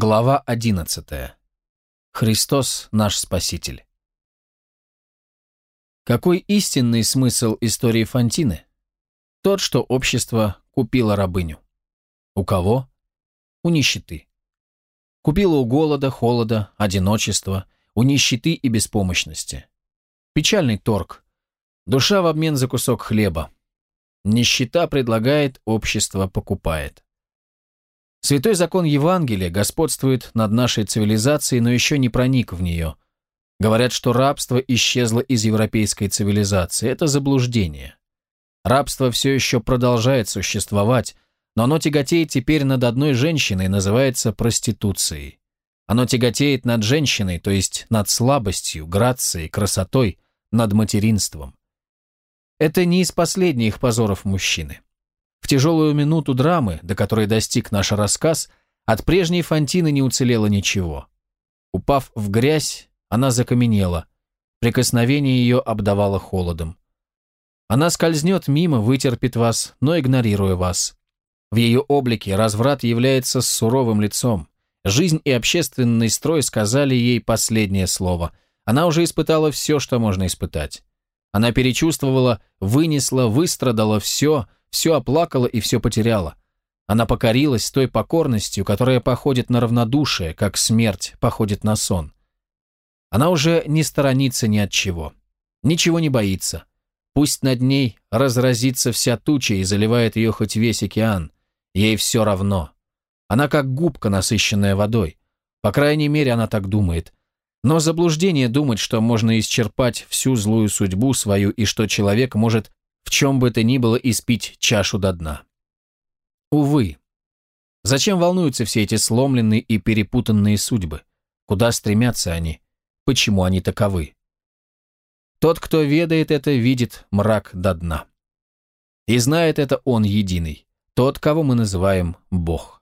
Глава 11. Христос наш Спаситель. Какой истинный смысл истории Фантины? Тот, что общество купило рабыню. У кого? У нищеты. Купило у голода, холода, одиночества, у нищеты и беспомощности. Печальный торг. Душа в обмен за кусок хлеба. Нищета предлагает, общество покупает. Святой закон Евангелия господствует над нашей цивилизацией, но еще не проник в нее. Говорят, что рабство исчезло из европейской цивилизации. Это заблуждение. Рабство все еще продолжает существовать, но оно тяготеет теперь над одной женщиной называется проституцией. Оно тяготеет над женщиной, то есть над слабостью, грацией, красотой, над материнством. Это не из последних позоров мужчины. В тяжелую минуту драмы, до которой достиг наш рассказ, от прежней Фантины не уцелело ничего. Упав в грязь, она закаменела. Прикосновение ее обдавало холодом. Она скользнет мимо, вытерпит вас, но игнорируя вас. В ее облике разврат является суровым лицом. Жизнь и общественный строй сказали ей последнее слово. Она уже испытала все, что можно испытать. Она перечувствовала, вынесла, выстрадала все, все оплакала и все потеряла. Она покорилась той покорностью, которая походит на равнодушие, как смерть походит на сон. Она уже не сторонится ни от чего. Ничего не боится. Пусть над ней разразится вся туча и заливает ее хоть весь океан. Ей все равно. Она как губка, насыщенная водой. По крайней мере, она так думает. Но заблуждение думать, что можно исчерпать всю злую судьбу свою и что человек может в чем бы то ни было испить чашу до дна. Увы. Зачем волнуются все эти сломленные и перепутанные судьбы? Куда стремятся они? Почему они таковы? Тот, кто ведает это, видит мрак до дна. И знает это Он единый, тот, кого мы называем Бог.